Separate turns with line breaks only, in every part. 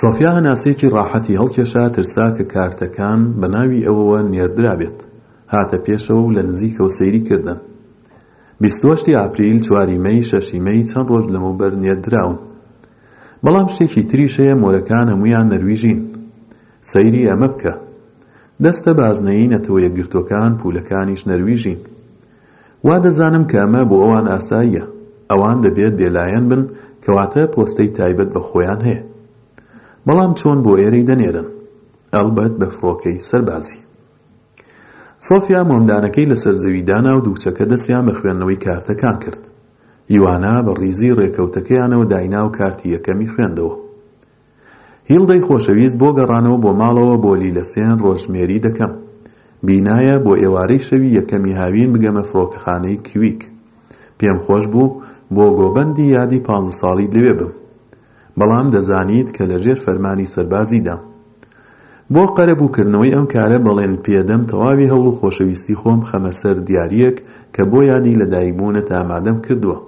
سۆفیا هەناسەیەکی ڕاحەتی هەڵکێشا، ترسا کە کارتەکان بە ناوی ئەوەوە نێردرابێت. هاتە پێشەوە و لە نزیکەوە سەیری کردن. بیست و هەشت ی ئاپریل، چوار ی مەی، شەش ی مەی، چەند ڕۆژ لەمەوبەر نێردراون. بەڵام شتێکی تریش هەیە، مۆرەکان هەموویان نەرویژین. سەیری ئەمە بکە. دەستە بازنەیی نەتەوە یەکگرتووەکان، پوولەکانیش نەرویژین. وا دەزانم کە ئەمە بۆ ئەوان ئاساییە. ئەوان دەبێت بێلایەن بن، کەواتە پۆستەی تایبەت بە خۆیان هەیە. بەڵام چۆن بۆ ئێرەی دەنێرن؟ ئەڵبەت بە فڕۆکەی سەربازی. سۆفیا مۆمدانەکەی لەسەر زەوی دانا و دووکچەکە دەستیان بە خوێندنەوەی کارتەکان کرد. یوانا بە ڕیزی ڕێکەوتەکەیانەوە داینا و کارتی یەکەمی خوێندەوە. هیڵدەی خۆشەویست بۆ گەڕانەوە بۆ ماڵەوە بۆ لیلەسێن ڕۆژژمێری دەکەم. بینایە بۆ ئێوارەی شەوی یەکەمی هاوین بگەمە فڕۆکەخانەی کویک. پێم خۆش بوو بۆ گۆبەندی یادی پانزە ساڵیت لەوێ بم. بەڵام دەزانیت کە لە ژێر فەرمانی سەربازیدام. بۆ قەرەبوو کردنەوەی ئەم کارە بەڵێنت پێدەم تەواوی هەوڵ و خۆشەویستی خۆم خەمە سەر دیارییەک کە بۆ یادی لەدایکبوونت ئامادەم کردووە.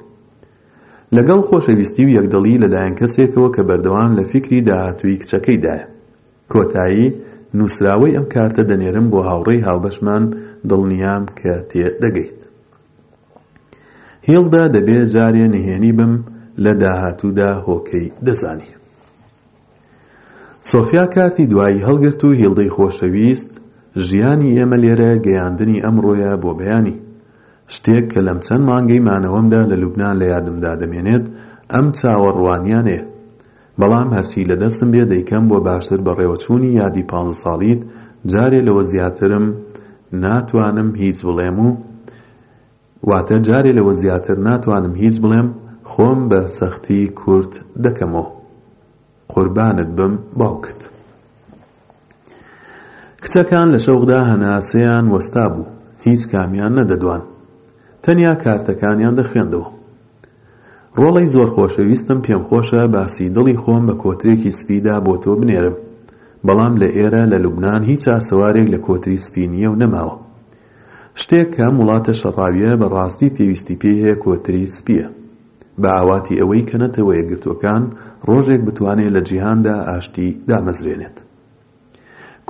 لەگەڵ خۆشەویستی و یەکدڵی لەلایەن کەسێکەوە کە بەردەوام لە فیکری داهاتووی کچەکەیدایە. کۆتایی نووسراوەی ئەم کارتە دەنێرم بۆ هاوڕێی هاوبەشمان، دڵنیام کە تێ دەگەیت. هیڵدا دەبێ جارێ نهێنی بم، لە داهاتوودا هۆکەی دەزانی. سۆفیا کارتی دوایی هەڵگرت و هیڵدەی خۆشەویست، ژیانی ئێمە لێرە گەیاندنی ئەمڕۆیە بۆ بەیانی. شتێک کە لەم چەند مانگەی مانەوەمدا لە لوبنان لە یادمدا دەمێنێت ئەم چاوەڕوانیانەیە. بەڵام هەرچی لە دەستم بێ دەیکەم بۆ باشتر بەڕێوەچوونی یادی پانزە ساڵیت، جارێ لەوە زیاترم ناتوانم هیچ بڵێم و، واتە جارێ لەوە زیاتر ناتوانم هیچ بڵێم خۆم بە سەختی کورت دەکەمۆ. قوربانت بم باوکت. کچەکان لە شەوقدا هەناسەیان وەستا بوو هیچ کامیان نەدەدوان تەنیا کارتەکانیان دەخوێندەوە ڕۆڵەی زۆر خۆشەویستم پێم خۆشە باسی دڵی خۆم بە کۆترێکی سپیدا بۆ تۆ بنێرم بەڵام لە ئێرە لە لوبنان هیچ ئاسەوارێک لە کۆتری سپی نییە و نەماوە شتێک کە ئەم وڵاتە شەڕاویە بە ڕاستی پێویستی پێی هەیە کۆتری سپیە بە ئاواتی ئەوەی کە نەتەوە یەکگرتووەکان ڕۆژێک بتوانێت لە جیهاندا ئاشتی دامەزرێنێت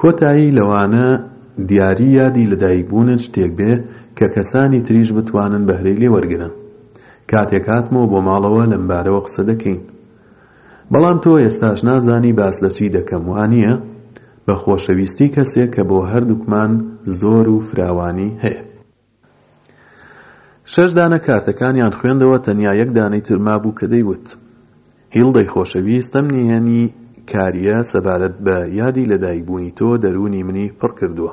کۆتایی لەوانە دیاری یادی لە دایک بوونت شتێک بێ کە کەسانی تریش بتوانن بەهرەی لێ وەرگرن کاتێک هاتمەوە بۆ ماڵەوە لەم بارەوە قسە دەکەین بەڵام تۆ ئێستاش نازانی باس لە چی دەکەم وانیە؟ بە خۆشەویستی کەسێک کە بۆ هەردووکمان زۆر و فراوانی هەیە. شەش دانە کارتەکانیان خوێندەوە تەنیا یەک دانەی تر مابوو کە دەیوت، هیڵدەی خۆشەویست ئەم نهێنی کاریە سەبارەت بە یادی لەدایک بوونی تۆ دەروونی منی پڕ کردووە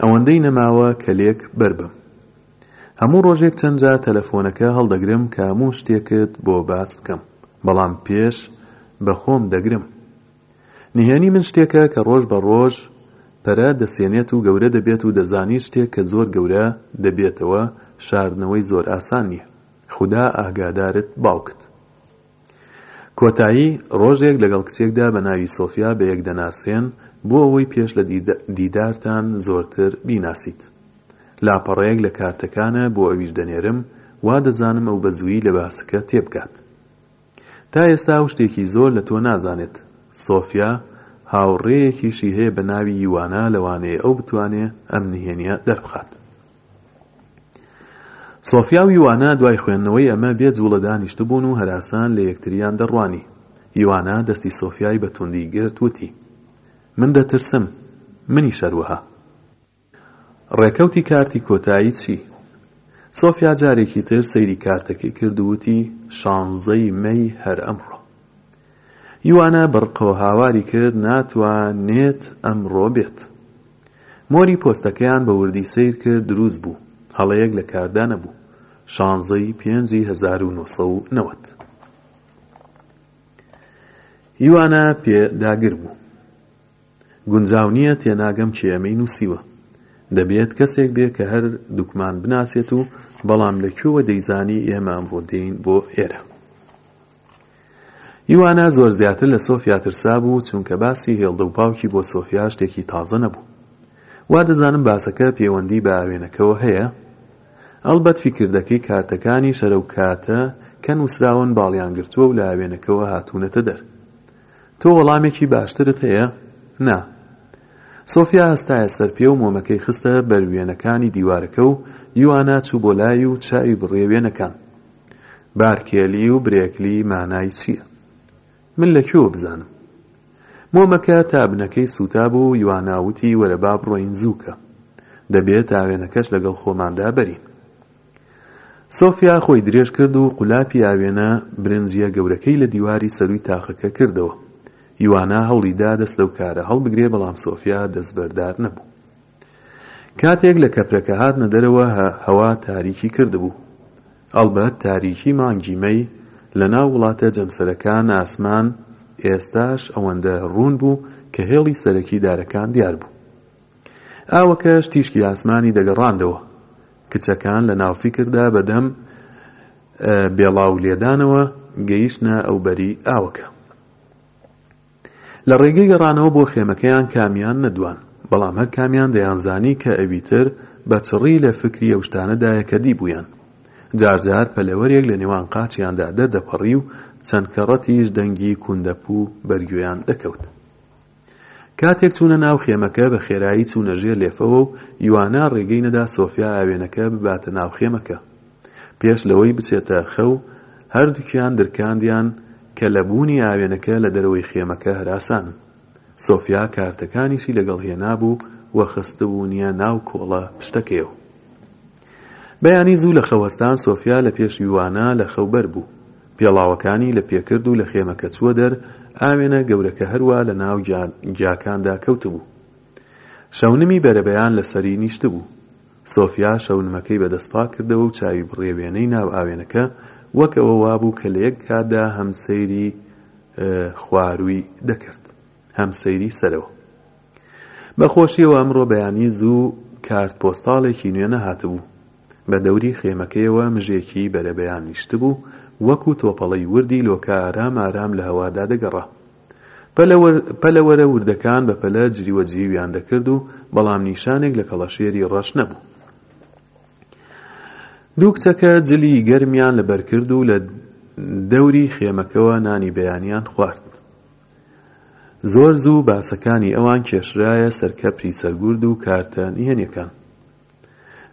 ئەوەندەی نەماوە کەلێک بەر بم. هەموو ڕۆژێک چەند جار تەلەفۆنەکە هەڵدەگرم کە هەموو شتێکت بۆ باس بکەم بەڵام پێش بە خۆم دەگرم نهێنی من شتێکە کە ڕۆژ بە ڕۆژ پەرە دەسێنێت و گەورە دەبێت و دەزانی شتێک کە زۆر گەورە دەبێتەوە شاردنەوەی زۆر ئاسان نیە خودا ئاگادارت باوکت. کۆتایی، ڕۆژێک لەگەڵ کچێکدا بە ناوی سۆفیا بە یەک دەناسرێن، بۆ ئەوەی پێش لە دیدارتان زۆرتر بیناسیت. لاپەڕەیەک لە کارتەکانە بۆ ئەویش دەنێرم، وا دەزانم ئەو بە زوویی لە باسەکە تێبگات. تا ئێستا ئەو شتێکی زۆر لە تۆ نازانێت. سۆفیا هاوڕێیەکیشی هەیە بە ناوی یوانا لەوانەیە ئەو بتوانێ ئەم نهێنییە دەربخات. سۆفیا و یوانا دوای خوێندنەوەی ئەمە بێ جووڵە دانیشتبوون و هەراسان لە یەکتریان دەڕوانی. یوانا دەستی سۆفیای بە توندی گرت وتی، من دەترسم. منیش هەروەها. ڕێکەوتی کارتی کۆتایی چی؟ سۆفیا جارێکی تر سەیری کارتەکەی کرد و وتی، شانزەی مەی هەر ئەمڕۆ. یوانە بەڕقەوە هاواری کرد، ناتوانێت ئەمڕۆ بێت. مۆری پۆستەکەیان بە وردی سەیر کرد، دروست بوو. هەڵەیەک لە کاردا نەبوو. شانزە ی پێنج ی هەزار و نۆ سەد و نەوەد. یوانە پێ داگر بوو. گونجاو نییە تێناگەم کێ ئەمەی نووسیوە. دەبێت کەسێک بێ کە هەر دوکمان بناسێت و بەڵام لە کوێوە دەیزانی ئێمە ئەمڕۆ دێین بۆ ئێرە. یوانا زۆر زیاتر لە سۆفیا ترسا بوو چونکە باسی هێڵدە و باوکی بۆ سۆفیا شتێکی تازە نەبوو وادەزانم باسەکە پێوەندی بە ئاوێنەکەوە هەیە ئەڵبەت فیکر دەکەی کارتەکانی شەرە و کاتە کە نوسراون باڵیان گرتووە و لە ئاوێنەکەوە هاتوونەتە دەر تۆ وەڵامێکی باشترت هەیە نا سۆفیا هەستایە سەر پێ و مۆمەکەی خستە بەر وێنەکانی دیوارەکە و یوانا چوو بۆ لای و چاوی بڕیە وێنەکان بارکێلی و برێکلی مانای چییە؟ من لە کوێوە بزانم؟ مۆمەکە تابنەکەی سووتابوو و یوانا وتی وەرە با بڕۆین زووکە. دەبێ تاوێنەکەش لەگەڵ خۆماندا بەرین. سۆفیا خۆی درێژ کرد و قولاپی ئاوێنە برنجییە گەورەکەی لە دیواری سەرووی تاقەکە کردەوە. یوانا هەوڵی دا دەست لەو کارە هەڵبگرێ بەڵام سۆفیا دەستبەردار نەبوو. کاتێک لە کەپرەکە هاتنە دەرەوە هەوا تاریکی کردبوو. ئەڵبەت تاریکی مانگی مەی لە ناو وڵاتە جەمسەرەکان ئاسمان ئێستاش ئەوەندە ڕوون بوو کە هێڵی سەرەکی دارەکان دیار بوو. ئاوەکەش تیشکی ئاسمانی دەگەڕاندەوە. کچەکان لە ناو فیکردا بە دەم بێڵاو لێدانەوە گەیشتنە ئەو بەری ئاوەکە. لە ڕێگەی گەڕانەوە بۆ خێمەکەیان کامیان نەدوان، بەڵام هەر کامیان دەیانزانی کە ئەویتر بە چڕی لە فکری ئەو شتانەدایە کە دیبوویان. جار جار پەلەوەرێک لە نێوان قاچیاندا دەردەپەڕی و چەند کەڕەتیش دەنگی کوندەپوو بەرگوێیان دەکەوت. کاتێک چوونە ناو خێمەکە، بە خێرایی چوونە ژێر لێفەوە و یوانا ڕێگەی نەدا سۆفیا ئاوێنەکە بباتە ناو خێمەکە. پێش لەوەی بچێتە خەو، هەردووکیان درکاندیان کە لە بوونی ئاوێنەکە لە دەرەوەی خێمەکە هەراسانن. سۆفیا کارتەکانیشی لەگەڵ هێنابوو و خستبوونیە ناو کۆڵە پشتەکەیەوە. بەیانی زوو لە خەوهەستان سۆفیا لە پێش یوانا لە خەو بەر بوو. پێڵاوەکانی لە پێ کرد و لە خێمەکە چووە دەر، ئاوێنە گەورەکە هەروا لە ناو گیاکاندا کەوتبوو. شەونمی بەرەبەیان لەسەری نیشتبوو. سۆفیا شەونمەکەی بە دەست پاک کردەوە و چاوی بڕیە وێنەی ناو ئاوێنەکە، وەک ئەوە وابوو کە لە یەک کاتدا هەم سەیری خوارووی دەکرد، هەم سەیری سەرەوە. بە خۆشیەوە ئەمڕۆ بەیانی زوو کارت پۆستاڵێکی نوێ نەهاتبوو. بە دەوری خێمەکەیەوە مژێکی بەرەبەیان نیشتبوو، وەکو تۆپەڵەی وردی لۆکە ئارام ئارام لە هەوادا دەگەڕا. پەلەوەرە وردەکان بە پەلە جریوەجریویان دەکرد و بەڵام نیشانێک لە کەڵەشێری ڕەش نەبوو. دوو کچەکە جلی گەرمیان لەبەر کرد و لە دەوری خێمەکەوە نانی بەیانیان خوارد. زۆر زوو باسەکانی ئەوان کێشرایە سەر کەپری سەرگورد و کارتە نهێنیەکان.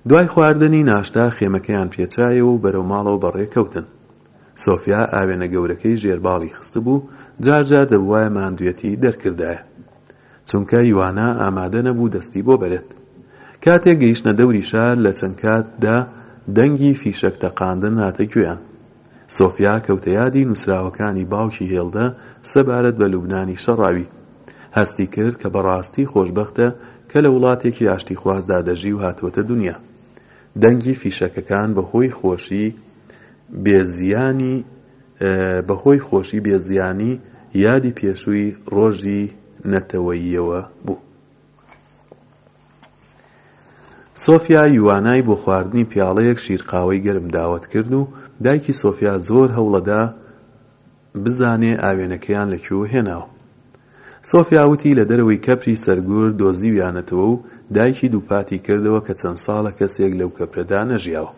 دوای خواردنی ناشتا خێمەکەیان پێچرایەوە و بەرەو ماڵەوە بەڕێ کەوتن. سۆفیا ئاوێنە گەورەکەی ژێر باڵی خستبوو، جار جار دەبوایە ماندوێتی دەرکردایە. چونکە یوانا ئامادە نەبوو دەستی بۆ بەرێت. کاتێک گەیشتنە دەوری شار لە چەند کاتدا دەنگی فیشەک تەقاندن هاتە گوێیان. سۆفیا کەوتە یادی نووسراوەکانی باوکی هێڵدە سەبارەت بە لوبنانی شەڕاوی. هەستی کرد کە بەڕاستی خۆشبەختە کە لە وڵاتێکی ئاشتیخوازدا دەژی و هاتووەتە دونیا. دەنگی فیشەکەکان بەهۆی خۆشی بێ زیانی بەهۆی خۆشی بێ زیانی یادی پێشووی ڕۆژی نەتەوەییەوە بوو. سۆفیا یوانای بۆ خواردنی پیاڵەیەک شیر قاوەی گەرم داوەت کرد و دایکی سۆفیا زۆر هەوڵەدا بزانێ ئاوێنەکەیان لە کوێوە هێناوە سۆفیا وتی لە دەرەوەی کەپری سەرگورد دۆزیویانەتەوە و دایکی دووپاتی کردەوە کە چەند ساڵە کەسێک لەو کەپرەدا نەژیاوە.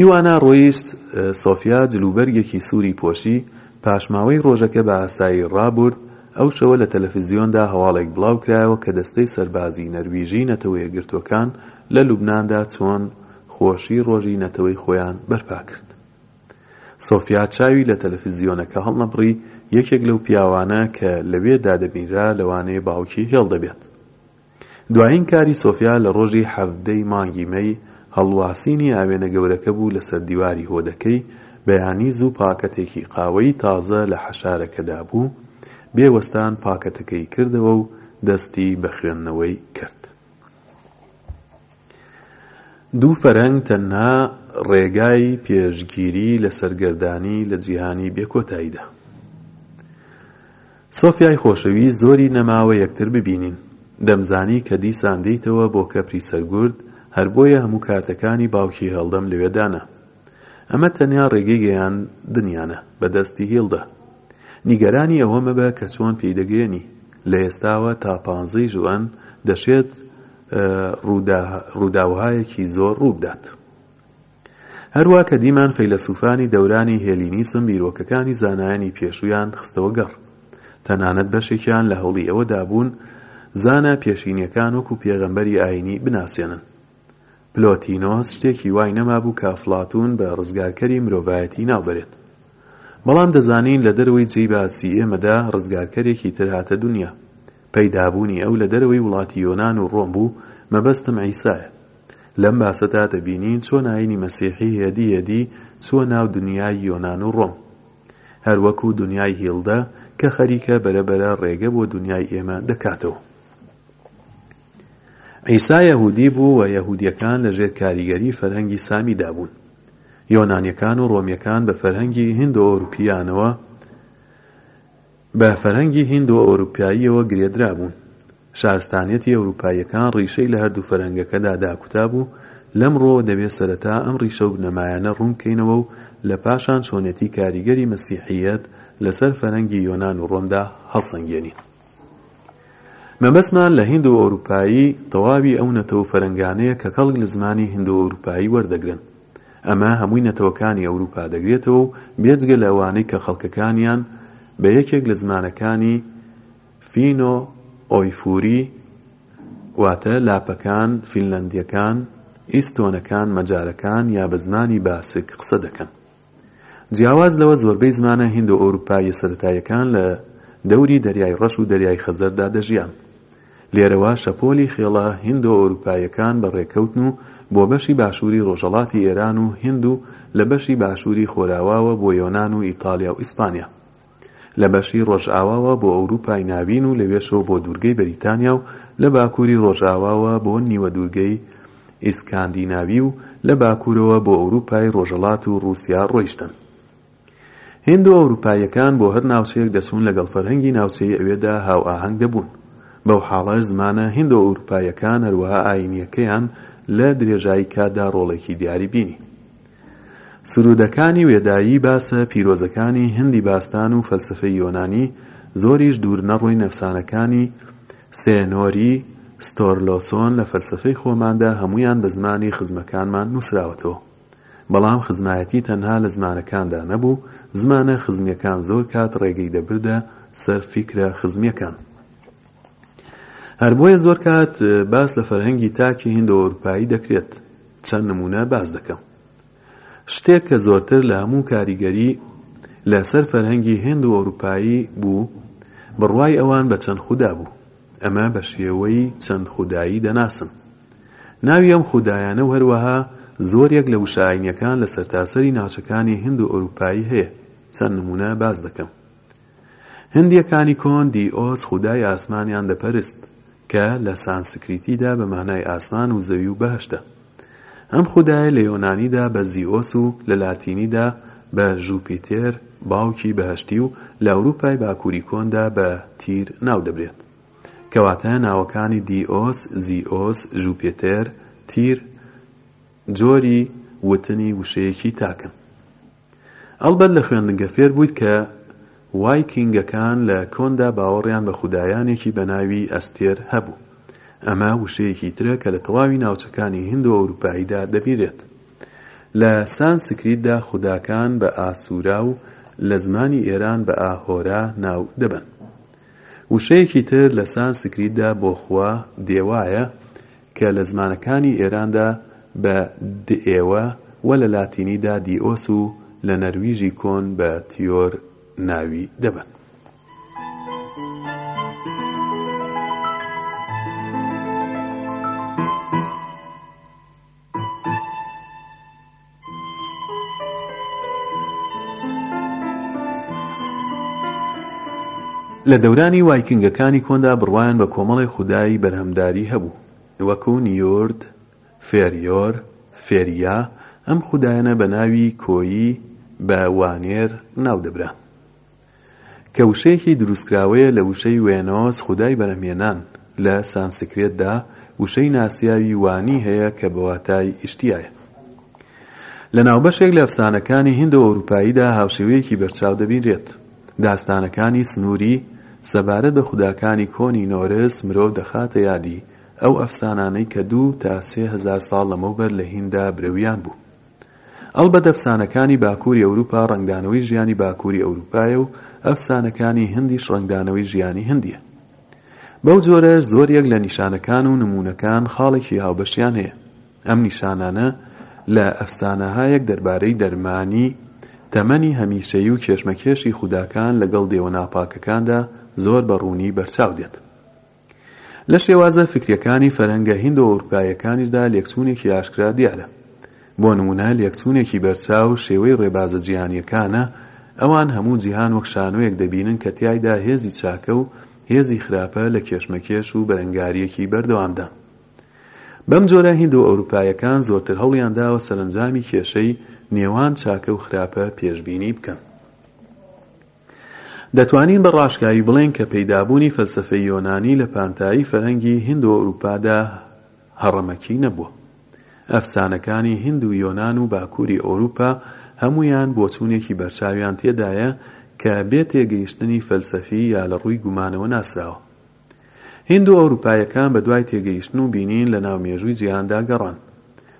یوانا ڕۆیشت، سۆفیا جلوبەرگێکی سووری پۆشی، پاشماوەی ڕۆژەکە بە ئاسایی ڕابورد، ئەو شەوە لە تەلەفزیۆندا هەواڵێک بڵاوکرایەوە کە دەستەی سەربازی نەرویژی نەتەوە یەکگرتووەکان لە لوبناندا چۆن خۆشی ڕۆژی نەتەوەی خۆیان بەرپاکرد. سۆفیا چاوی لە تەلەفزیۆنەکە هەڵنەبڕی، یەکێک لەو پیاوانە کە لەوێ دادەبینرا لەوانەیە باوکی هێڵ دەبێت. دوایین کاری سۆفیا لە ڕۆژی حەڤدە ی مانگی مەی هەڵواسینی ئاوێنە گەورەکە بوو لەسەر دیواری هۆدەکەی، بەیانی زوو پاکەتێکی قاوەیی تازە لە حەشارەکەدا بوو، بێ وەستان پاکەتەکەی کردەوە و دەستی بە خوێندنەوەی کرد. دوو فەرهەنگ تەنها ڕێگای پێشگیری لە سەرگەردانی لە جیهانی بێ کۆتاییدا. سۆفیای خۆشەویست زۆری نەماوە یەکتر ببینین. دەمزانی کە دیسان دێیتەوە بۆ کەپری سەرگورد، هەر بۆیە هەموو کارتەکانی باوکی هێڵدەم لەوێ دانا. ئەمە تەنیا ڕێگەی گەیاندنیانە بە دەستی هیڵدا. نیگەرانی ئەوە مەبە کە چۆن پێی دەگەیەنی. لە ئێستاوە تا پانزەی ژوئەن دەشێت ڕووداوهایەکی زۆر ڕووبدات. هەروا کە دیمان فەیلەسوفانی دەورانی هێلینیسم بیرۆکەکانی زانایانی پێشوویان خستەوە گەڕ. تەنانەت بەشێکیان لە هەوڵی ئەوەدا بوون زانا پێشینیەکان وەکو پێغەمبەری ئاینی بناسێنن. پلۆتینۆس شتێکی وای نەمابوو کە ئەفڵاتوون بە ڕزگارکەری مرۆڤایەتی ناوبەرێت. بەڵام دەزانین لە دەرەوەی جێی باسی ئێمەدا ڕزگارکەرێکی تر هاتە دونیا. پەیدابوونی ئەو لە دەرەوەی وڵاتی یۆنان و ڕۆم بوو، مەبەستم عیسایە. لەم باسەدا دەبینین چۆن ئایینی مەسیحی هێدی هێدی چووە ناو دونیای یۆنان و ڕۆم. هەر وەکو دونیای هیڵدە کە خەریکە بەرە بەرە ڕێگە بۆ دونیای ئێمە دەکاتەوە. عیسا یەهودی بوو و یەهودییەکان لە ژێر کاریگەری فەرهەنگی سامیدا بوون. یۆنانییەکان و ڕۆمییەکان بە فەرهەنگی هیندۆئەوروپییانەوە بە فەرهەنگی هیندۆئەوروپاییەوە گرێدرابوون. شارستانیەتی ئەوروپاییەکان ڕیشەی لە هەردوو فەرهەنگەکەدا داکوتابوو، لەم ڕووەوە دەبێت سەرەتا ئەم ڕیشە و بنەمایانە ڕوون بکەینەوە و لە پاشان چۆنێتی کاریگەری مەسیحییەت لەسەر فەرهەنگی یۆنان و ڕۆمدا هەڵسەنگێنین. مەبەستمان لە هیندۆ ئەوروپایی تەواوی ئەو نەتەوە و فەرەنگانەیە کە کەڵک لە زمانی هیندۆ ئەوروپایی وەردەگرن ئەمە هەمووی نەتەوەکانی ئەوروپا دەگرێتەوە و بێجگە لە ئەوانەی کە خەڵکەکانیان بە یەکێک لە زمانەکانی فینۆ ئۆیفوری واتە لاپەکان فینلەندیەکان ئیستۆنەکان مەجارەکان یا بە زمانی باسک قسە دەکەن. جیاواز لەوە زۆربەی زمانە هیندۆئەوروپاییە سەرەتاییەکان لە دەوری دەریای ڕەش و دەریای خەزەردا دەژیان. لێرەوە شەپۆلی خێڵە هیندۆئەوروپاییەکان بەڕێکەوتن و بۆ بەشی باشووری ڕۆژەڵاتی ئێران و هیند و لە بەشی باشووری خۆراواوە بۆ یۆنان و ئیتاڵیا و ئیسپانیا. لە بەشی ڕۆژئاواوە بۆ ئەوروپای ناوین و لەوێشەوە بۆ دوورگەی بەریتانیا و لە باکووری ڕۆژئاواوە بۆ نیوەدوورگەی ئیسکاندیناوی و لە باکوورەوە بۆ ئەوروپای ڕۆژەڵات و ڕووسیا ڕۆیشتن. هیندۆ ئەوروپاییەکان بۆ هەر ناوچەیەک دەچوون لەگەڵ فەرهەنگی ناوچەی ئەوێدا هاوئاهەنگ دەبوون. بەو حاڵەش زمانە هیندۆ ئەوروپاییەکان هەروەها ئایینییەکەیان لە درێژایی کاتدا ڕۆڵێکی دیاری بینی. سروودەکانی وێدایی باسە پیرۆزەکانی هندی باستان و فەلسەفەی یۆنانی زۆریش دوور نەڕۆین ئەفسانەکانی سێنۆری ستۆرلۆسۆن لە فەلسەفەی خۆماندا هەموویان بە زمانی خزمەکانمان نووسراوەتەوە بەڵام خزمایەتی تەنها لە زمانەکاندا نەبوو زمانە خزمیەکان زۆر کات ڕێگەی دەبردە سەر فیکرە خزمیەکان هەر بۆیە زۆر کات باس لە فەرهەنگی تاکی هندۆ ئەوروپایی دەکرێت چەند نموونە باس دەکەم. شتێک کە زۆرتر لە هەموو کاریگەری لە سەر فەرهەنگی هند و ئەوروپایی بوو، بڕوای ئەوان بە چەند خودا بوو. ئەمە بە شێوەی چەند خودایی دەناسن. ناوی ئەم خودایانە و هەروەها زۆریەک لە وشە ئاینیەکان لە سەرتاسەری ناوچەکانی هند و ئەوروپایی هەیە. چەند نموونە باس دەکەم. هندییەکانی کۆن دیئۆس، خودای ئاسمان، یان دەپەرست، کە لە سانسکریتیدا بە مانای ئاسمان و زەوی و بەهەشتە. ئەم خودایە لە یۆنانیدا بە زیئۆس و لە لاتینیدا بە ژوپیتێر، باوکی بەهەشتی، و لە ئەوروپای باکووری کۆندا بە تیر ناو دەبرێت. کەواتە ناوەکانی دیئۆس، زیئۆس، ژوپێتێر، تیر جۆری وتنی وشەیەکی تاکن. ئەڵبەت لە خوێندنگە فێر بوویت کە وایکینگەکان لە کۆندا باوەڕیان بە خودایانێکی بە ناوی ئەستێر هەبوو. ئەمە وشەیەکی ترە کە لە تەواوی ناوچەکانی هیندۆئەورووپاییدا دەبینرێت. لە سانسکریتدا خوداکان بە ئاسورا و لە زمانی ئێران بە ئاهۆرا ناو دەبەن. وشەیەکی تر لە سانسکریتدا بۆ خوا، دێوایە کە لە زمانەکانی ئێراندا بە دئێوە و لە لاتینیدا دیئۆس و لە نەرویژی کۆن بە تیۆر ناوی دەبەن. لە دەورانی وایکینگەکانی کۆندا بڕوایان بە کۆمەڵێک خودای بەرهەمداری هەبوو وەکو نیورد، فێریۆر، فێریا، ئەم خودایانە بە ناوی کۆیی بە وانێر ناودەبرا. کە وشەیەکی دروستکراوەیە لە وشەی وێنۆس، خودای بەرهەمهێنان، لە سانسکرێتدا وشەی ناسیاوی وانی هەیە کە بە واتای ئیشتیایە. لە ناوبەشێک لە ئەفسانەکانی هیندۆئەورووپاییدا هاوشێوەیەکی بەرچاو دەبینرێت. داستانەکانی سنووری سەبارەت بە خوداکانی کۆنی نۆرس مرۆڤ دەخاتە یادی ئەو ئەفسانانەی کە دوو تا سێ هەزار ساڵ لەمەوبەر لە هینددا برەویان بوو. ئەڵبەت ئەفسانەکانی باکووری ئەوروپا ڕەنگدانەوەی ژیانی باکووری ئەوروپایە و ئەفسانەکانی هندیش ڕەنگدانەوەی ژیانی هندیە. بەو جۆرەش زۆر یەک لە نیشانەکان و نموونەکان خاڵێکی هاوبەشیان هەیە. ئەم نیشانانە لە ئەفسانەهایەک دەربارەی دەرمانی تەمەنی هەمیشەیی و کێشمەکێشی خوداکان لەگەڵ دێوە ناپاکەکاندا زۆر بە ڕوونی بەرچاو دێت. لە شێوازە فیکریەکانی فەرهەنگە هیندۆئەورپاییەکانیشدا لێکچوونێکی ئاشکرا دیارە. بۆ نموونە لێکچوونێکی بەرچاو شێوەی ڕێبازە جیهانیەکانە، ئەوان هەموو جیهان وەک شانۆیەک دەبینن کە تیایدا هێزی چاکە و هێزی خراپە لە کێشمەکێش و بەرەنگاریەکی بەردەوامدان. بەم جۆرە هیندۆئەورپاییەکان زۆرتر هەوڵیانداوە سەرەنجامی کێشەی نێوان چاکە و خراپە پێشبینی بکەن. دەتوانین بە ڕاشکاوی بڵێین کە پەیدابوونی فەلسەفەی یۆنانی لە پانتایی فەرهەنگی هیند و ئەوروپادا هەڕەمەکی نەبووە. ئەفسانەکانی هیند و یۆنان و باکووری ئەوروپا هەموویان بۆچوونێکی بەرچاویان تێدایە کە بێ تێگەیشتنی فەلسەفی یا لە ڕووی گومانەوە ناسراوە. هیندو ئەوروپاییەکان بە دوای تێگەیشتن و بینین لە ناو مێژووی جیهاندا گەڕان.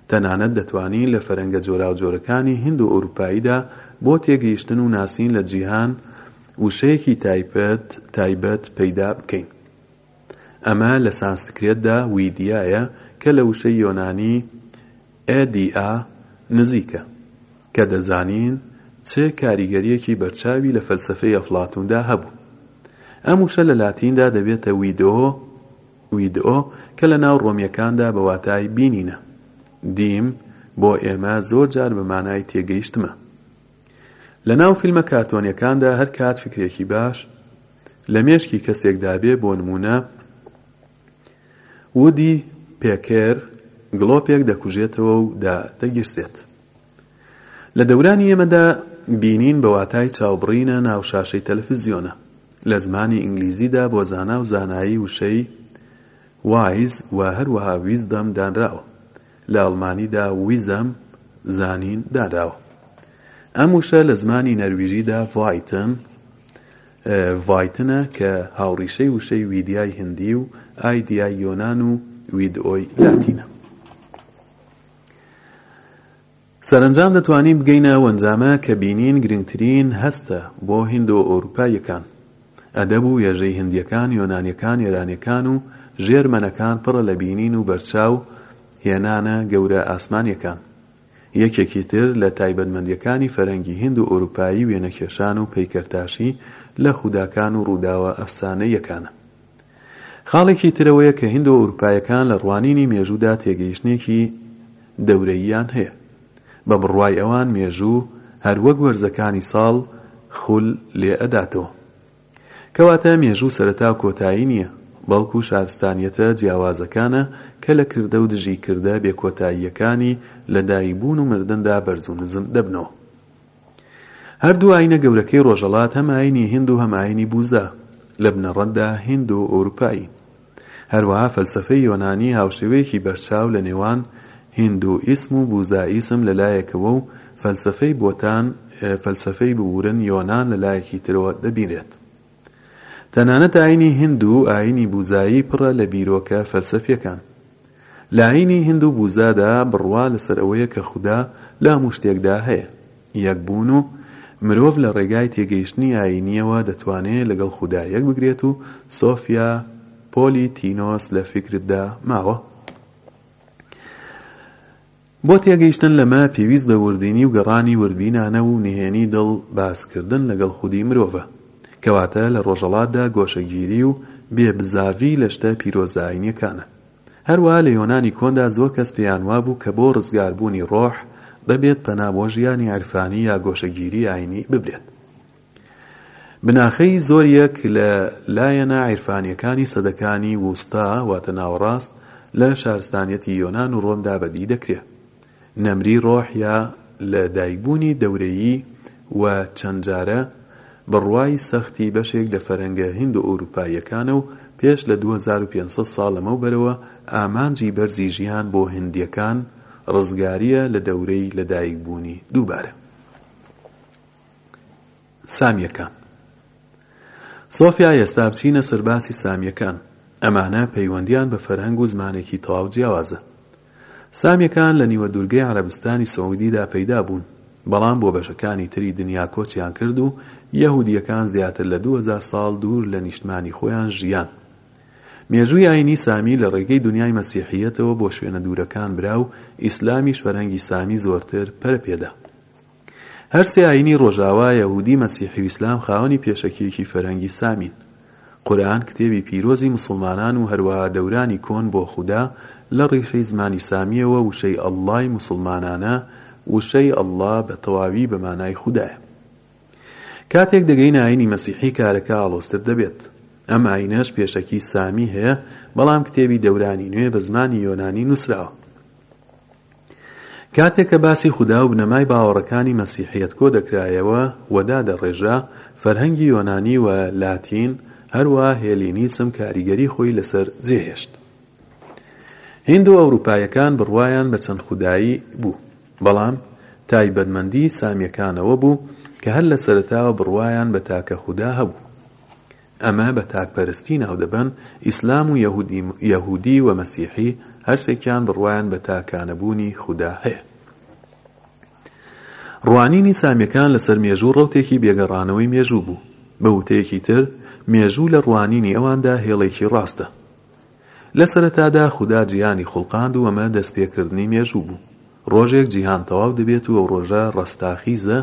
تەنانەت دەتوانین لە فەرەنگە جۆراوجۆرەکانی هیندو ئەوروپاییدا بۆ تێگەیشتن و ناسین لە جیهان وشەیەکی تایپەت تایبەت پەیدا بکەین. ئەمە لە سانسکرێتدا ویدیایە کە لە وشەی یۆنانی، ئێدیئا نزیکە، کە دەزانین چ کاریگەرییەکی بەرچاوی لە فەلسەفەی ئەفلاتووندا هەبوو. ئەم وشە لە لاتیندا دەبێتە ویدۆ، Video، کە لە ناو ڕۆمییەکاندا بە واتای بینینە. دیم بۆ ئێمە زۆر جار بە مانای تێگەیشتمە. لە ناو فیلمە کارتۆنییەکاندا هەر کات فکرێکی باش لە مێشکی کەسێکدا بێ بۆ نموونە وودی پێکێر گڵۆپێک دەکوژێتەوە و دا دەگیرسێت. لە دەورانی ئێمەدا بینین بە واتای چاوبڕینە ناو شاشەی تەلەفزیۆنە. لە زمانی ئینگلیزیدا بۆ زانا و زانایی وشەی Wise و هەروەها Wisdom دانراوە. لە ئەڵمانیدا Wisem، زانین، دانراوە. ئەم وشە لە زمانی نەرویژیدا Viten، ڤایتنە کە هاوڕیشەی وشەی ویدیای هندی و ئایدیای یۆنان و ویدئۆی لاتینە. سەرەنجام دەتوانین بگەینە ئەو ئەنجامە کە بینین گرنگترین هەستە بۆ هیندۆئۆرووپاییەکان. ئەدەب و وێژەی هندییەکان، یۆنانییەکان، ئێرانییەکان و ژێرمەنەکان پڕە لە بینین و بەرچاو هێنانە گەورە ئاسمانییەکان. یەکێکی تر لە تایبەتمەندییەکانی فەرهەنگی هیند و ئورووپایی وێنەکێشان و پەیکەرتاشی لە خوداکان و ڕووداوە ئەفسانەییەکانە. خاڵێکی تر ئەوەیە کە هیندۆ ئورووپایەکان لە ڕوانینی مێژوودا تێگەیشتنێکی دەورەییان هەیە. بە بڕوای ئەوان مێژوو هەر وەک وەرزەکانی ساڵ خول لێ ئەداتەوە. کەواتە مێژوو سەرەتا و کۆتایی نییە، بەڵکو شارستانیەتە جیاوازەکانە کە لە کردە و دژی کردە بێکۆتاییەکانی لەدایک بوون و مردندا بەرز و نزم دەبنەوە. هەردوو ئاینە گەورەکەی ڕۆژەڵات هەم ئاینی هند و هەم ئاینی بوزا، لە بنەڕەتدا هند و ئەوروپایی، هەروەها فەلسەفەی یۆنانی هاوشێوەیەکی بەرچاو لە نێوان هیندوئیسم و بوزائیسم لە لایەکەوە و فەلسەفەی بۆتان، فەلسەفەی ببورن یۆنان، لە لایەکی ترەوە دەبینرێت. تەنانەت ئایینی هیندو و ئایینی بوزایی پڕە لە بیرۆکە فەلسەفییەکان. لە ئایینی هیندو و بوزادا بڕوا لەسەر ئەوەیە کە خودا لە هەموو شتێکدا هەیە. یەک بوون و مرۆڤ لە ڕێگای تێگەیشتنی ئایینییەوە دەتوانێ لەگەڵ خودا یەک بگرێت و سۆفیا پۆلی تینۆس لە فیکرتدا ماوە. بۆ تێگەیشتن لەمە پێویست بە وردبینی و گەڕانی وردبینانە و نهێنی دڵ باس کردن لەگەڵ خودی مرۆڤە. کەواتە لە ڕۆژەڵاتدا گۆشەگیری و بێ بزاڤی لە شتە پیرۆزە ئایینیەکانە. هەروەها لە یۆنانی کۆندا زۆر کەس پێیان وابوو کە بۆ ڕزگاربوونی ڕۆح دەبێت پەنا بۆ ژیانی عیرفانی یا گۆشەگیری ئایینی ببرێت. بناخەی زۆریەک لە لایەنە عیرفانییەکانی سەدەکانی ووستا واتە ناوەڕاست لە شارستانیەتی یۆنان و ڕۆمدا بەدی دەکرێ. نەمری ڕۆح یا لە دایکبوونی دەورەیی و چەند جارە بڕوای سەختی بەشێک لە فەرهەنگە هیندو ئەوروپاییەکانە و پێش لە دوو هەزار و پێنج سەد ساڵ لەمەوبەرەوە ئامانجی بەرزی ژیان بۆ هندیەکان ڕزگاریە لە دەورەی لە دایکبوونی دووبارە. سامیەکان سۆفیا ئێستا بچینە سەر باسی سامیەکان ئەمانە پەیوەندیان بە فەرهەنگ و زمانێکی تەواو جیاوازە سامیەکان لە نیوە دوورگەی عەرەبستانی سعودیدا پەیدا بوون بەڵام بۆ بەشەکانی تری دنیا کۆچیان کرد و یەهودیەکان زیاتر لە دوو هەزار ساڵ دوور لە نیشتمانی خۆیان ژیان مێژووی ئاینی سامی لە ڕێگەی دنیای مەسیحیەتەوە بۆ شوێنە دوورەکان برا و ئیسلامیش فەرهەنگی سامی زۆرتر پەرە پێدا هەر سێ ئایینی ڕۆژاوا، یەهوودی، مەسیحی و ئیسلام، خاوەنی پێشەکییەکی فەرهەنگی سامین. قورئان کتێبی پیرۆزی موسڵمانان و هەروەها دەورانی کۆن بۆ خودا، لە ڕیشەی زمانی سامییەوە وشەی اللە ی موسڵمانانە، وشەی اللە بە تەواوی بە مانای خودایە. کاتێک دەگەینە ئایینی مەسیحی کارەکە ئاڵۆزتر دەبێت. ئەم ئایینەش پێشەکی سامی هەیە، بەڵام کتێبی دەورانی نوێ بە زمانی یۆنانی نووسراوە. کاتێک کە باسی خودا و بنەمای باوەڕەکانی مەسیحیەت کۆ دەکرایەوە و دادەڕێژرا، فەرهەنگی یۆنانی و لاتین، هەروەها هێلینیسم کاریگەری خۆی لەسەر جێهێشت. هیندۆ ئەوروپاییەکان بڕوایان بە چەند خودایی بوو، بەڵام تایبەتمەندی سامیەکانەوە بوو کە هەر لە سەرەتاوە بڕوایان بە تاکە خودا هەبوو. ئەمە بە تاک پەرستی ناو دەبەن، ئیسلام و یەهودی و مەسیحی هەرسێکیان بڕوایان بە تاکانە بوونی خودا هەیە. ڕوانینی سامیەکان لەسەر مێژوو ڕەوتێکی بێگەڕانەوەی مێژوو بوو، بە وتەیەکی تر مێژوو لە ڕوانینی ئەواندا هێڵێکی ڕاستە. لە سەرەتادا خودا جیهانی خوڵقاند و ئەمە دەستپێکردنی مێژوو بوو. ڕۆژێک جیهان تەواو دەبێت و ئەو ڕۆژە ڕەستاخیزە،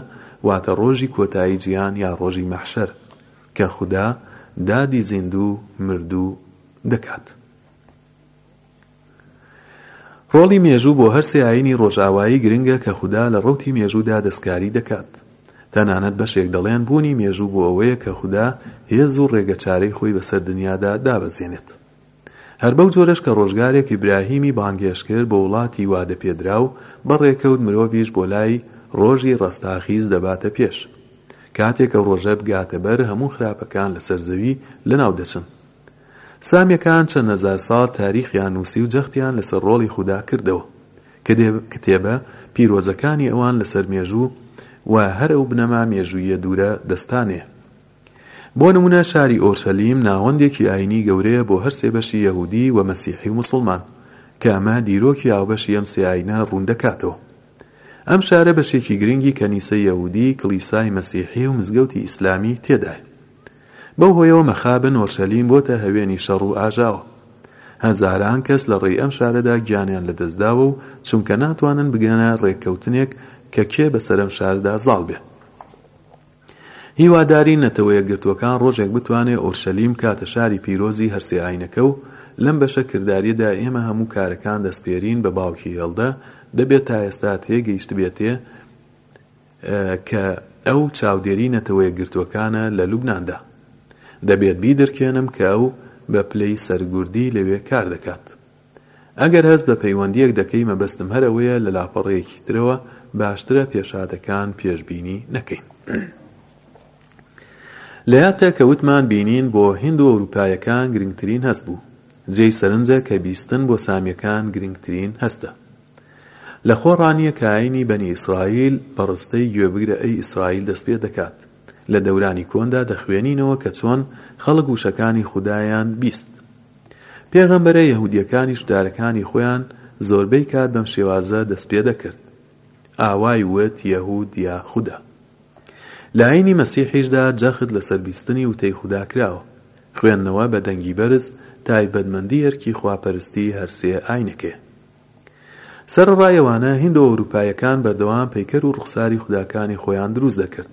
واتە ڕۆژی کۆتایی جیهان یا ڕۆژی مەحشەر. کە خودا دادی زیندوو و مردوو دەکات. ڕۆڵی مێژوو بۆ هەر سێ ئایینی ڕۆژئاوایی گرنگە کە خودا لە ڕەوتی مێژوودا دەستکاری دەکات. تەنانەت بەشێک دەڵێن بوونی مێژوو بۆ ئەوەیە کە خودا هێز و ڕێگەچارەی خۆی بەسەر دنیادا دابەزێنێت. هەر بەو جۆرەش کە ڕۆژگارێک ئیبراهیمی بانگهێشت کرد بۆ وڵاتی وادەپێدراو بە ڕێکەوت مرۆڤیش بۆ لای ڕۆژی ڕەستاخیز دەباتە پێش کاتێک ئەو ڕۆژە بگاتە بەر هەموو خراپەکان لەسەر زەوی لەناو دەچن سامیەکان چەند هەزار ساڵ تاریخیان نووسی و جەختیان لەسەر ڕۆڵی خودا کردەوە کە دێ کتێبە پیرۆزەکانی ئەوان لەسەر مێژوو و هەر ئەو بنەما مێژووییە دوورە دەستانەیە بۆ نموونە شاری ئۆرشەلیم ناوەندێکی ئایینی گەورەیە بۆ هەر سێ بەشی یەهوودی و مەسیحی و موسڵمان، کە ئەمە دیرۆکی هاوبەشی ئەم سێ ئایینە ڕوون دەکاتەوە. ئەم شارە بەشێکی گرنگی کەنیسەی یەهوودی، کڵیسای مەسیحی و مزگەوتی ئیسلامی تێدایە. بەو هۆیەوە مەخابن ئۆرشەلیم بۆتە هەوێنی شەڕ و ئاژاوە. هەزاران کەس لە ڕێی ئەم شارەدا گیانیان لە دەست داوە و چونکە ناتوانن بگەنە ڕێککەوتنێک کە کێ بەسەر ئەم شارەدا زاڵ بێ. هیوادارین نەتەوە یەکگرتووەکان ڕۆژێک بتوانێ ئۆرشەلیم بکاتە شاری پیرۆزی هەر سێ ئاینەکە و لەم بەشە کرداریەدا ئێمە هەموو کارەکان دەسپێرین بە باوکی هێڵدە دەبێت تا ئێستا تێگەیشتبێتێ کە ئەو چاودێری نەتەوە یەکگرتووەکانە لە لوبناندا دەبێت بیدرکێنم کە ئەو بە پلەی سەرگوردی لەوێ کار دەکات. ئەگەر هەست بە پەیوەندییەک دەکەی مەبەستم هەر ئەوەیە لە لاپەڕەیەکی ترەوە باشترە پێشهاتەکان پێشبینی نەکەین لە یادتە کە وتمان بینین بۆ هیند و ئەوروپایەکان گرنگترین هەست بوو جێی سەرنجە کە بیستن بۆ سامیەکان گرنگترین هەستە لە خۆڕا نییە کە ئاینی بەنی ئیسرائیل بە ڕستەی گوێبگرە ئەی ئیسرائیل دەستپێدەکات لە دەورانی کۆندا دەخوێنینەوە کە چۆن خەڵک وشەکانی خودایان بیست. پێغەمبەرە یەهودیەکانیش وتارەکانی خۆیان زۆربەی کات بەم شێوازە دەست پێ دەکرد، ئاوای وت یەهود یا خودا. لە ئاینی مەسیحیشدا جەخت لەسەر بیستنی وتەی خودا کراوە. خوێندنەوە بە دەنگی بەرز تایبەتمەندی ئەرکی خواپەرستی هەر سێ ئاینەکەیە. سەرەڕای ئەوانە، هیندۆ ئەوروپاییەکان بەردەوام پەیکەر و ڕوخساری خوداکانی خۆیان دروست دەکرد.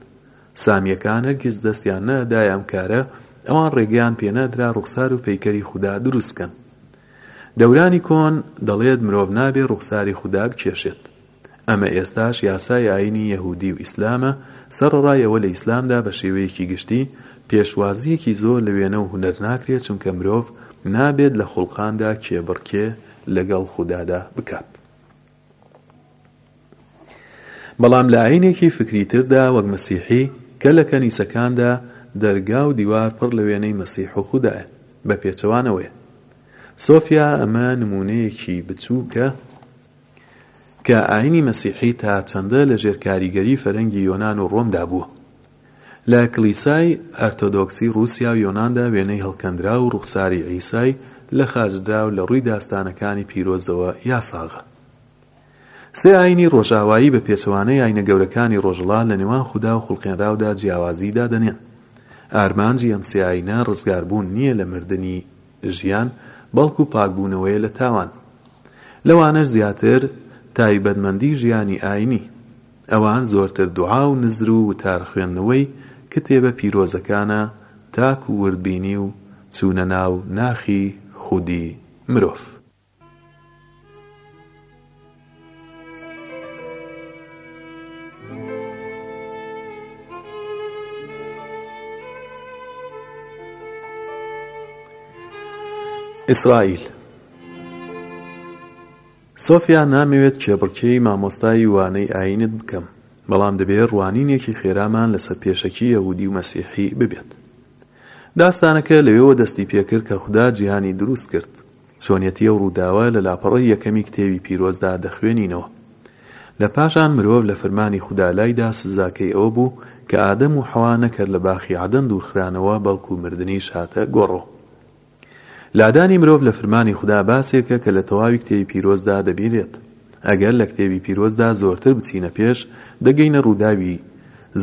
سامییەکان هەرگیز دەستیان نەدایە ئەم کارە، ئەوان ڕێگەیان پێنەدرا ڕوخسار و پەیکەری خودا دروست بکەن. دەورانی کۆن دەڵێت مرۆڤ نابێت ڕوخساری خودا بکێشێت. ئەمە ئێستاش یاسای ئایینی یەهودی و ئیسلامە، سەرەڕای ئەوە لە ئیسلامدا بە شێوەیەکی گشتی پێشوازییەکی زۆر لە وێنە و هونەر ناکرێت چونکە مرۆڤ نابێت لە خوڵقاندا کێبڕکێ لەگەڵ خودادا بکات. بەڵام لە ئاینێکی فکری تردا وەک مەسیحی کە لە کەنیسەکاندا دەرگا و دیوار پڕ لە وێنەی مەسیح و خودایە بە پێچەوانەوەیە سۆفیا ئەمە نمونەیەکی بچووکە کە ئاینی مەسیحی تا چەندە لە ژێر کاریگەری فەرەنگی یۆنان و ڕۆمدا بووە لە کلیسای ئەرتۆدۆکسی ڕووسیا و یۆناندا وێنەی هەڵکەندراو و ڕووخساری عیسای لە خاچدراو لە ڕووی داستانەکانی پیرۆزەوە یا ساغە. سێ ئایینی ڕۆژئاوایی بە پێچەوانەی ئایینە گەورەکانی ڕۆژهەڵات لە نێوان خودا و خوڵقێنراودا جیاوازیی دادەنێن. ئارمانجی ئەم سێ ئایینە ڕزگاربوون نییە لە مردنی ژیان، بەڵکو پاکبوونەوەیە لە تاوان. لەوانەش زیاتر تایبەتمەندی ژیانی ئایینی. ئەوان زۆرتر دوعا و نزر و وتار خوێندنەوەی کتێبە پیرۆزەکانە تاکو وردبینی و چوونە ناو ناخی خودی مرۆڤ. ئیسرائیل. سۆفیا نامەوێت کێبڕکێی مامۆستای وانەی ئایینت بکەم، بەڵام دەبێت ڕوانینێکی خێرامان لەسەر پێشەکی یەهودی و مەسیحی ببێت. داستانەکە لەوێوە دەستی پێکرد کە خودا جیهانی دروست کرد. چۆنیەتی ئەو ڕووداوە لە لاپەڕەی یەکەمی کتێبی پیرۆزدا دەخوێنینەوە. لە پاشان مرۆڤ لە فەرمانی خودا لایدا سزاکەی ئەوە بوو کە ئادەم و حەوا نەکەر لە باخی عەدەن دوورخرانەوە بەڵکو مردنیش هاتە گۆڕەوە. لادانی مرۆڤ لە فرمانی خودا باسێکە کە لە تەواوی کتێبی پیرۆزدا دەبینرێت. ئەگەر لە کتێبی پیرۆزدا زۆرتر بچینە پێش، دەگەینە ڕووداوی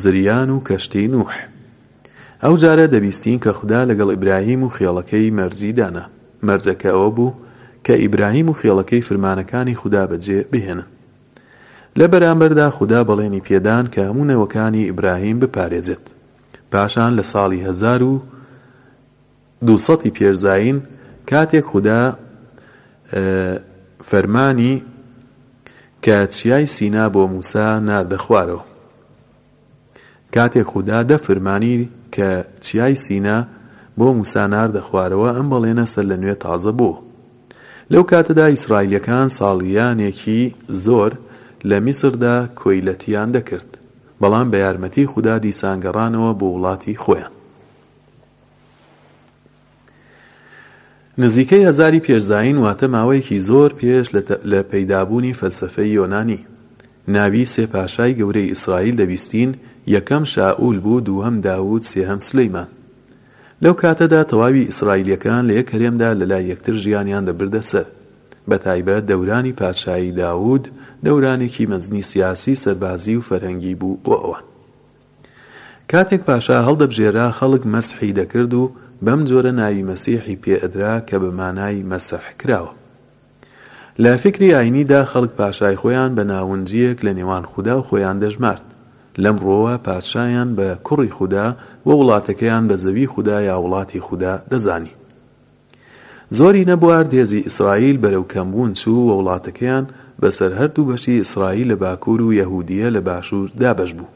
زریان و کەشتی نوح. ئەوجارە دەبیستین کە خودا لەگەڵ ئیبراهیم و خێڵەکەی مەرجی دانا. مەرجەکە ئەوە بوو کە ئیبراهیم و خێڵەکەی فرمانەکانی خودا بەجێ بهێنن. لە بەرامبەردا خودا بەڵێنی پێدان کە هەموو نەوەکانی ئیبراهیم بپارێزێت. پاشان لە ساڵی هەزار و دوو سەتی پێش زایین کاتێک خودا فەرمانی کە چیای سینا بۆ موسا ناردە خوارەوە کاتێک خودا دە فرمانی کە چیای سینا بۆ موسا ناردە خوارەوە ئەم بەڵێنە سەر لە نوێ تازە بوو لەو کاتەدا ئیسرائیلەکان ساڵیانێکی زۆر لە میسردا کۆیلەتیان دەکرد بەڵام بە یارمەتی خودا دیسان گەڕانەوە بۆ وڵاتی خۆیان نزیکەی هەزاری پێش زایین واتە ماوەیەکی زۆر پێش لە پەیدابوونی فەلسەفەی یۆنانی. ناوی سێ پاشای گەورەی ئیسرائیل دەبیستین، یەکەم شائول بوو، دووهەم داود، سێهەم سلیمان. لەو کاتەدا تەواوی ئیسرائیلیەکان لە یەک هەرێمدا لە لای یەکتر ژیانیان دەبردە سەر. بە تایبەت دەورانی پادشایی داود دەورانێکی مەزنی سیاسی، سەربازی و فەرهەنگی بوو بۆ ئەوان. کاتێک پاشا هەڵدەبژێرا خەڵک مەسحی دەکرد و بەم جۆرە ناوی مەسیحی پێ ئەدرا کە بە مانای مەسح کراوە. لە فیکری ئاینی دا خەڵک پاشای خۆیان بە ناونجیەک لە نێوان خودا و خۆیان دەژمارد. لەم ڕوەوە پادشایان بە کوڕی خودا و وڵاتەکەیان بە زەوی خودا یا وڵاتی خودا دەزانی. زۆری نەبوار دێزی ئیسرائیل بەرەو کەمبوون چوو و وڵاتەکەیان بەسەر هەردوو بەشی ئیسرائیل لە باکوور و یەهودییە لە باشوور دابەش بوو.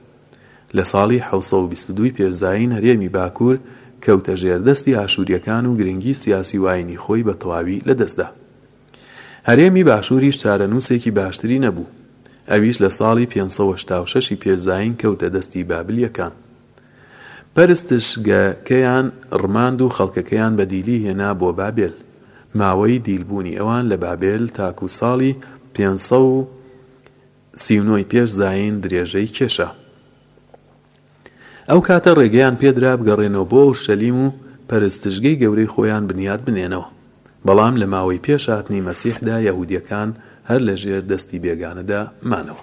لە ساڵی حەوت سەد و بیست و دوو پێش زایین هەرێمی باکوور کەوتە ژێر دەستی ئاشوورییەکان و گرنگی سیاسی و ئایینی خۆی بە تەواوی لە دەست دا. هەرێمی باشووریش چارەنووسێکی باشتری نەبوو. ئەویش لە ساڵی پێنج سەد و هەشتا و شەش ی پێش زایین کەوتە دەستی بابلییەکان. پەرستش گە کەیان ڕماند و خەڵکەکەیان بە دیلی هێنا بۆ بابێل. ماوەی دیل بوونی ئەوان لە بابێل تاکوو ساڵی پێنج سەد و سی و نۆ ی پێش زایین درێژەی کێشا. ئەو کاتە ڕێگەیان پێ درا بگەڕێنەوە بۆ ئۆرشەلیم و پەرستشگەی گەورەی خۆیان بنیات بنێنەوە. بەڵام لە ماوەی پێش هاتنی مەسیح دا یەهوودییەکان هەر لە ژێر دەستی بێگانەدا مانەوە.